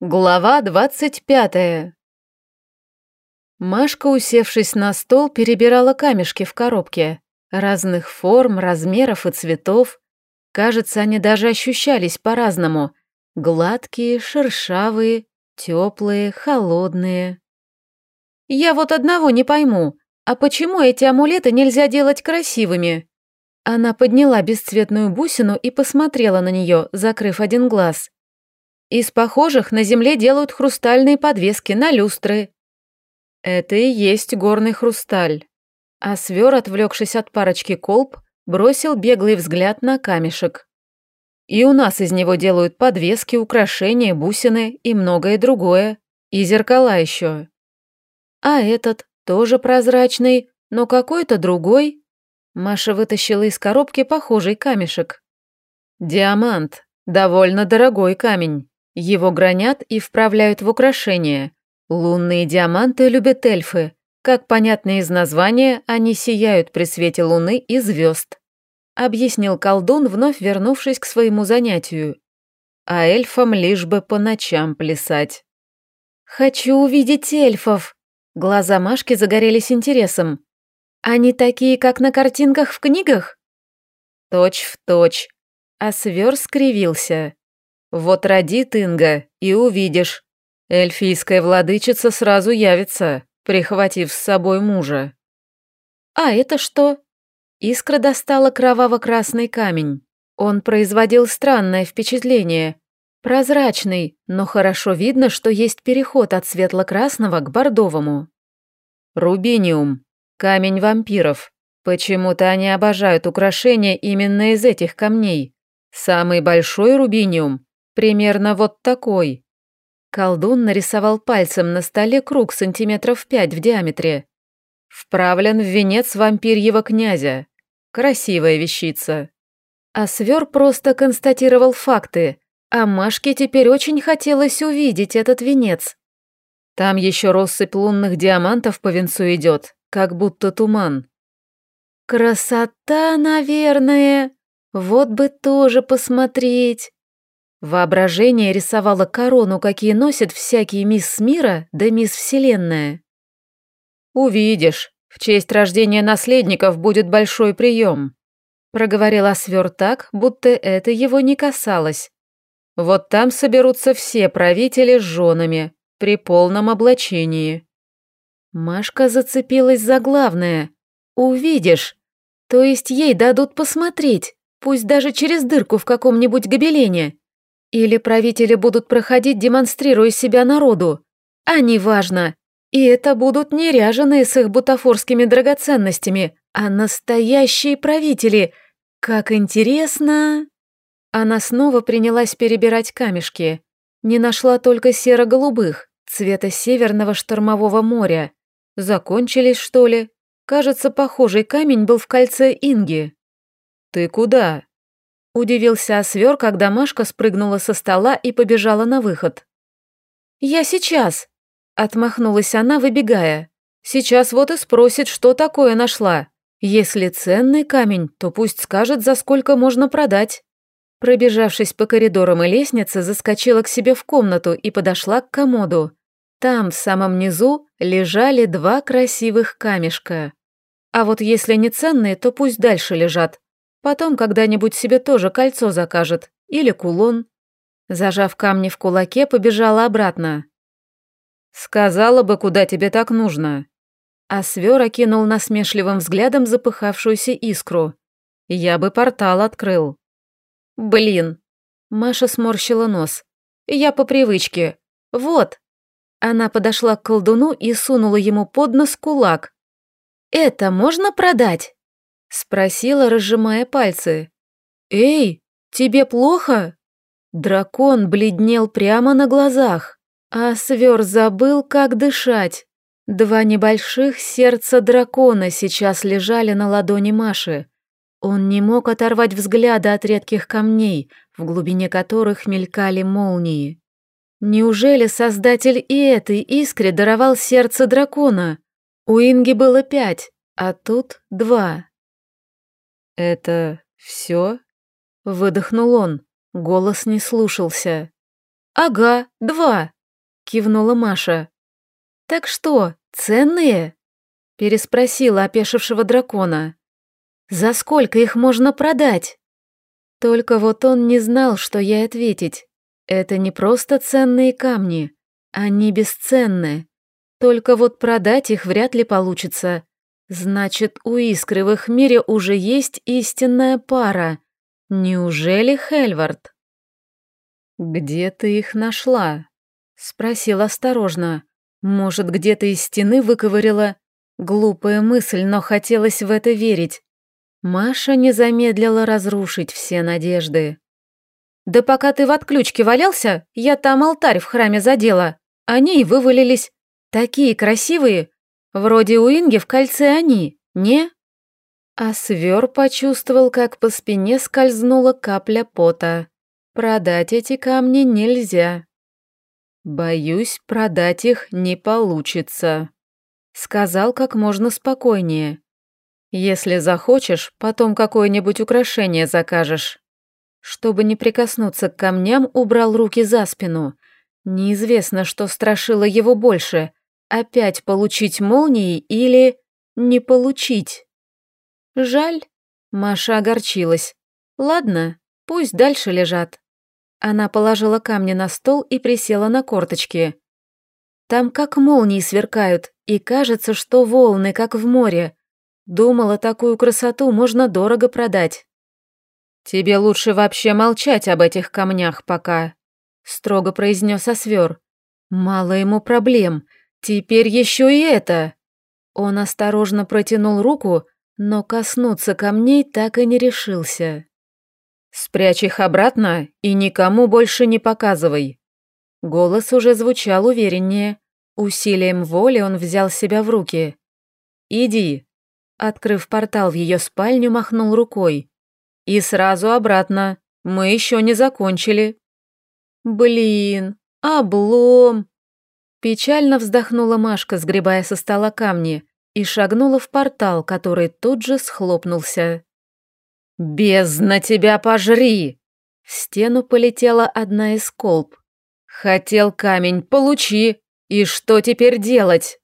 Глава двадцать пятая. Машка, усевшись на стол, перебирала камешки в коробке. Разных форм, размеров и цветов. Кажется, они даже ощущались по-разному. Гладкие, шершавые, теплые, холодные. «Я вот одного не пойму. А почему эти амулеты нельзя делать красивыми?» Она подняла бесцветную бусину и посмотрела на нее, закрыв один глаз. Из похожих на земле делают хрустальные подвески на люстры. Это и есть горный хрусталь. А свер, отвлекшись от парочки колб, бросил беглый взгляд на камешек. И у нас из него делают подвески, украшения, бусины и многое другое. И зеркала еще. А этот тоже прозрачный, но какой-то другой. Маша вытащила из коробки похожий камешек. Диамант. Довольно дорогой камень. Его гранят и вправляют в украшения. Лунные диаманты любят эльфы. Как понятно из названия, они сияют при свете луны и звезд. Объяснил колдун, вновь вернувшись к своему занятию. А эльфам лишь бы по ночам плясать. «Хочу увидеть эльфов!» Глаза Машки загорелись интересом. «Они такие, как на картинках в книгах?» «Точь в точь». А свер скривился. Вот роди Тынга, и увидишь. Эльфийская владычица сразу явится, прихватив с собой мужа. А это что? Искра достала кроваво-красный камень. Он производил странное впечатление. Прозрачный, но хорошо видно, что есть переход от светло-красного к бордовому. Рубиниум. Камень вампиров. Почему-то они обожают украшения именно из этих камней. Самый большой рубиниум Примерно вот такой. Колдун нарисовал пальцем на столе круг сантиметров пять в диаметре. Вправлен в венец вампирьего князя. Красивая вещица. А свер просто констатировал факты, а Машке теперь очень хотелось увидеть этот венец. Там еще россыпь лунных диамантов по венцу идет, как будто туман. Красота, наверное. Вот бы тоже посмотреть. Воображение рисовало корону, какие носят всякие мисс мира да мисс Вселенная. «Увидишь, в честь рождения наследников будет большой прием», проговорил Освер так, будто это его не касалось. «Вот там соберутся все правители с женами, при полном облачении». Машка зацепилась за главное. «Увидишь. То есть ей дадут посмотреть, пусть даже через дырку в каком-нибудь гобелене. Или правители будут проходить, демонстрируя себя народу. А неважно. И это будут не ряженые с их бутафорскими драгоценностями, а настоящие правители. Как интересно. Она снова принялась перебирать камешки. Не нашла только серо-голубых, цвета северного штормового моря. Закончились, что ли? Кажется, похожий камень был в кольце Инги. «Ты куда?» Удивился Освер, когда Машка спрыгнула со стола и побежала на выход. «Я сейчас!» — отмахнулась она, выбегая. «Сейчас вот и спросит, что такое нашла. Если ценный камень, то пусть скажет, за сколько можно продать». Пробежавшись по коридорам и лестнице, заскочила к себе в комнату и подошла к комоду. Там, в самом низу, лежали два красивых камешка. А вот если не ценные, то пусть дальше лежат. Потом когда-нибудь себе тоже кольцо закажет. Или кулон. Зажав камни в кулаке, побежала обратно. «Сказала бы, куда тебе так нужно». А свер окинул насмешливым взглядом запыхавшуюся искру. «Я бы портал открыл». «Блин». Маша сморщила нос. «Я по привычке. Вот». Она подошла к колдуну и сунула ему под нос кулак. «Это можно продать?» Спросила, разжимая пальцы. «Эй, тебе плохо?» Дракон бледнел прямо на глазах, а свер забыл, как дышать. Два небольших сердца дракона сейчас лежали на ладони Маши. Он не мог оторвать взгляда от редких камней, в глубине которых мелькали молнии. Неужели создатель и этой искре даровал сердце дракона? У Инги было пять, а тут два. «Это все?» — выдохнул он. Голос не слушался. «Ага, два», — кивнула Маша. «Так что, ценные?» — переспросила опешившего дракона. «За сколько их можно продать?» Только вот он не знал, что ей ответить. Это не просто ценные камни, они бесценны. Только вот продать их вряд ли получится. Значит, у Искры в их мире уже есть истинная пара. Неужели Хельвард? «Где ты их нашла?» — спросил осторожно. «Может, где-то из стены выковырила?» Глупая мысль, но хотелось в это верить. Маша не замедлила разрушить все надежды. «Да пока ты в отключке валялся, я там алтарь в храме задела. Они и вывалились. Такие красивые. Вроде у Инги в кольце они, не?» А свер почувствовал, как по спине скользнула капля пота. Продать эти камни нельзя. Боюсь, продать их не получится. Сказал как можно спокойнее. Если захочешь, потом какое-нибудь украшение закажешь. Чтобы не прикоснуться к камням, убрал руки за спину. Неизвестно, что страшило его больше. Опять получить молнии или не получить. Жаль. Маша огорчилась. Ладно, пусть дальше лежат. Она положила камни на стол и присела на корточки. Там как молнии сверкают, и кажется, что волны, как в море. Думала, такую красоту можно дорого продать. «Тебе лучше вообще молчать об этих камнях пока», — строго произнес Освер. «Мало ему проблем. Теперь еще и это». Он осторожно протянул руку, но коснуться камней так и не решился. «Спрячь их обратно и никому больше не показывай». Голос уже звучал увереннее. Усилием воли он взял себя в руки. «Иди, Открыв портал в ее спальню, махнул рукой. «И сразу обратно. Мы еще не закончили». «Блин, облом!» Печально вздохнула Машка, сгребая со стола камни, и шагнула в портал, который тут же схлопнулся. «Бездна тебя пожри!» В стену полетела одна из колб. «Хотел камень, получи! И что теперь делать?»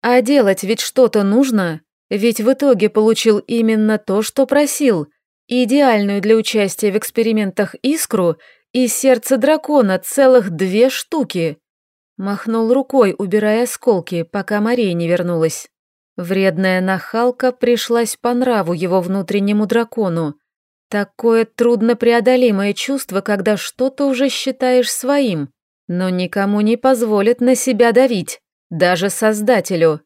«А делать ведь что-то нужно!» Ведь в итоге получил именно то, что просил. Идеальную для участия в экспериментах искру и сердце дракона целых две штуки. Махнул рукой, убирая осколки, пока Мария не вернулась. Вредная нахалка пришлась по нраву его внутреннему дракону. Такое труднопреодолимое чувство, когда что-то уже считаешь своим, но никому не позволит на себя давить, даже Создателю.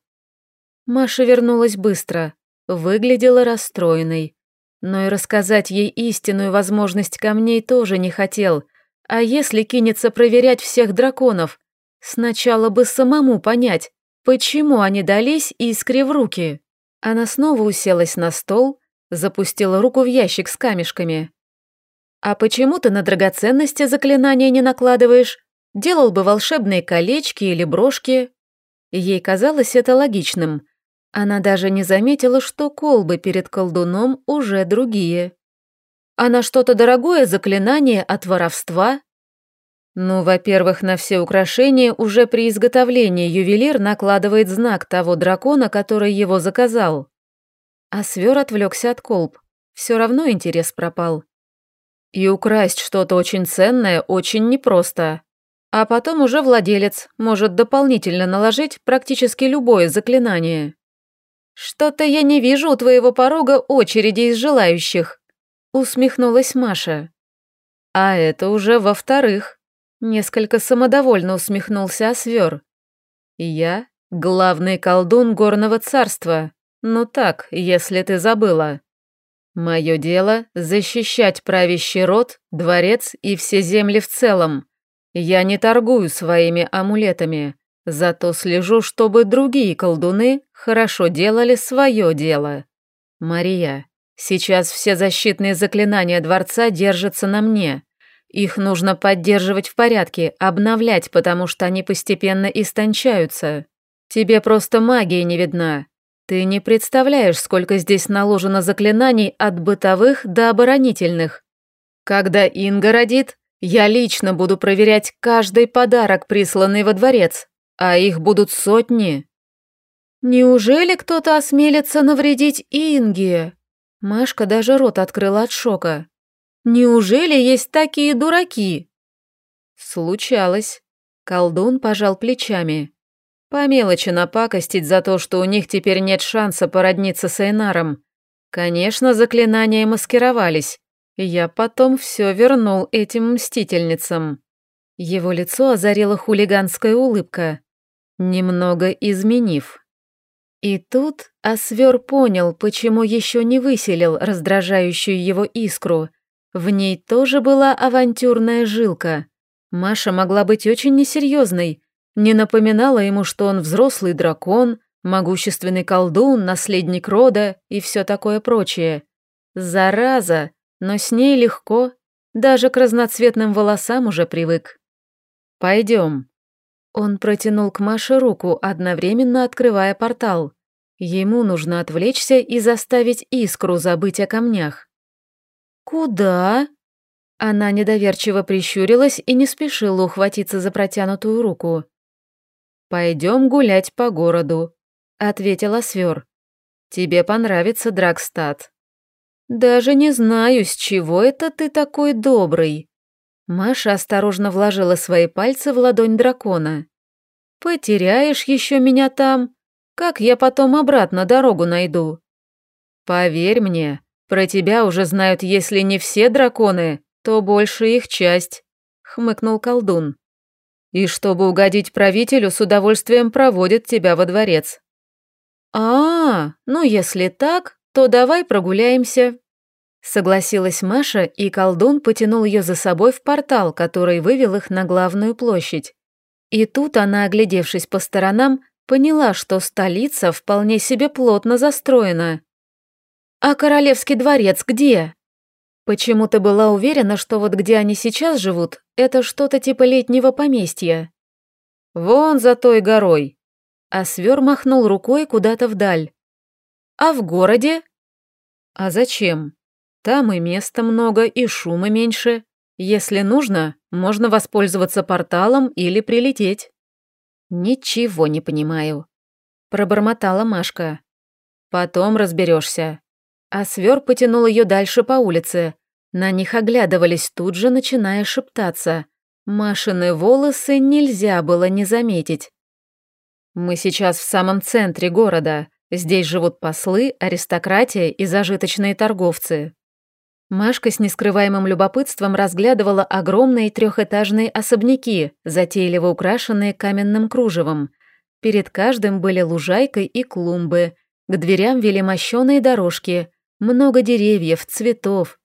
Маша вернулась быстро, выглядела расстроенной. Но и рассказать ей истинную возможность камней тоже не хотел. А если кинется проверять всех драконов? Сначала бы самому понять, почему они дались искре в руки. Она снова уселась на стол, запустила руку в ящик с камешками. «А почему ты на драгоценности заклинания не накладываешь? Делал бы волшебные колечки или брошки?» Ей казалось это логичным, она даже не заметила, что колбы перед колдуном уже другие. А на что-то дорогое заклинание от воровства? Ну, во-первых, на все украшения уже при изготовлении ювелир накладывает знак того дракона, который его заказал. А свер отвлекся от колб. Все равно интерес пропал. И украсть что-то очень ценное очень непросто. А потом уже владелец может дополнительно наложить практически любое заклинание. «Что-то я не вижу у твоего порога очереди из желающих», — усмехнулась Маша. «А это уже во-вторых», — несколько самодовольно усмехнулся Освер. «Я — главный колдун горного царства. Ну так, если ты забыла. Мое дело — защищать правящий род, дворец и все земли в целом. Я не торгую своими амулетами. Зато слежу, чтобы другие колдуны хорошо делали свое дело. Мария, сейчас все защитные заклинания дворца держатся на мне. Их нужно поддерживать в порядке, обновлять, потому что они постепенно истончаются. Тебе просто магия не видна. Ты не представляешь, сколько здесь наложено заклинаний от бытовых до оборонительных. Когда Инга родит, Я лично буду проверять каждый подарок, присланный во дворец, а их будут сотни. Неужели кто-то осмелится навредить Инге? Машка даже рот открыла от шока. Неужели есть такие дураки? Случалось. Колдун пожал плечами. По мелочи напакостить за то, что у них теперь нет шанса породниться с Эйнаром. Конечно, заклинания маскировались. Я потом все вернул этим мстительницам. Его лицо озарила хулиганская улыбка, немного изменив. И тут Освер понял, почему еще не выселил раздражающую его искру. В ней тоже была авантюрная жилка. Маша могла быть очень несерьезной, не напоминала ему, что он взрослый дракон, могущественный колдун, наследник рода и все такое прочее. Зараза, но с ней легко, даже к разноцветным волосам уже привык. «Пойдем», он протянул к Маше руку, одновременно открывая портал. Ему нужно отвлечься и заставить искру забыть о камнях. «Куда?» Она недоверчиво прищурилась и не спешила ухватиться за протянутую руку. «Пойдем гулять по городу», — ответила Свер. «Тебе понравится Драгстад». «Даже не знаю, с чего это ты такой добрый», Маша осторожно вложила свои пальцы в ладонь дракона. «Потеряешь еще меня там? Как я потом обратно дорогу найду?» «Поверь мне, про тебя уже знают, если не все драконы, то больше их часть», — хмыкнул колдун. «И чтобы угодить правителю, с удовольствием проводят тебя во дворец». «А, ну если так, то давай прогуляемся», Согласилась Маша, и колдун потянул ее за собой в портал, который вывел их на главную площадь. И тут она, оглядевшись по сторонам, поняла, что столица вполне себе плотно застроена. «А королевский дворец где?» Почему-то была уверена, что вот где они сейчас живут, это что-то типа летнего поместья. «Вон за той горой!» А свер махнул рукой куда-то вдаль. «А в городе?» «А зачем?» Там и места много, и шума меньше. Если нужно, можно воспользоваться порталом или прилететь». «Ничего не понимаю», — пробормотала Машка. «Потом разберешься». А свер потянул ее дальше по улице. На них оглядывались тут же, начиная шептаться. Машины волосы нельзя было не заметить. «Мы сейчас в самом центре города. Здесь живут послы, аристократия и зажиточные торговцы. Машка с нескрываемым любопытством разглядывала огромные трехэтажные особняки, затейливо украшенные каменным кружевом. Перед каждым были лужайкой и клумбы, к дверям вели мощеные дорожки, много деревьев, цветов.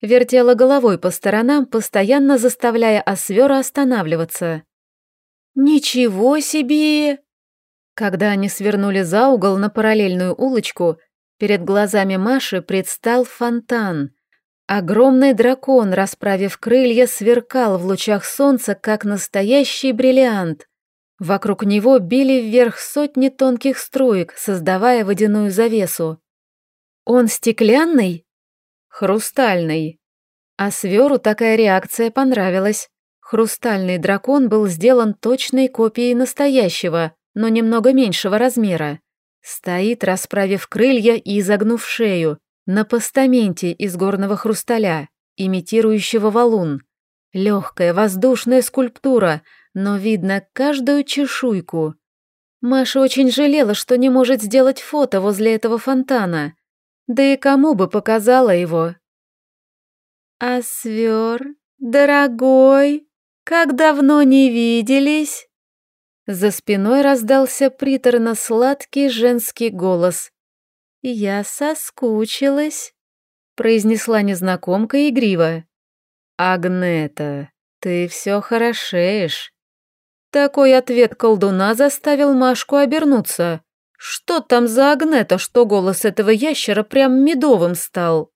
Вертела головой по сторонам, постоянно заставляя Освера останавливаться. «Ничего себе!» Когда они свернули за угол на параллельную улочку, перед глазами Маши предстал фонтан — Огромный дракон, расправив крылья, сверкал в лучах солнца, как настоящий бриллиант. Вокруг него били вверх сотни тонких струек, создавая водяную завесу. «Он стеклянный?» «Хрустальный». А Сверу такая реакция понравилась. Хрустальный дракон был сделан точной копией настоящего, но немного меньшего размера. Стоит, расправив крылья и изогнув шею, на постаменте из горного хрусталя, имитирующего валун. Легкая воздушная скульптура, но видно каждую чешуйку. Маша очень жалела, что не может сделать фото возле этого фонтана. Да и кому бы показала его? «А свер, дорогой, как давно не виделись?» За спиной раздался приторно-сладкий женский голос. «Я соскучилась», — произнесла незнакомка игриво. «Агнета, ты все хорошеешь». Такой ответ колдуна заставил Машку обернуться. Что там за Агнета, что голос этого ящера прям медовым стал?